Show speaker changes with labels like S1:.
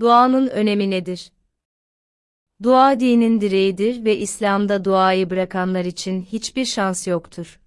S1: Duanın önemi nedir? Dua dinin direğidir ve İslam'da duayı bırakanlar için hiçbir şans yoktur.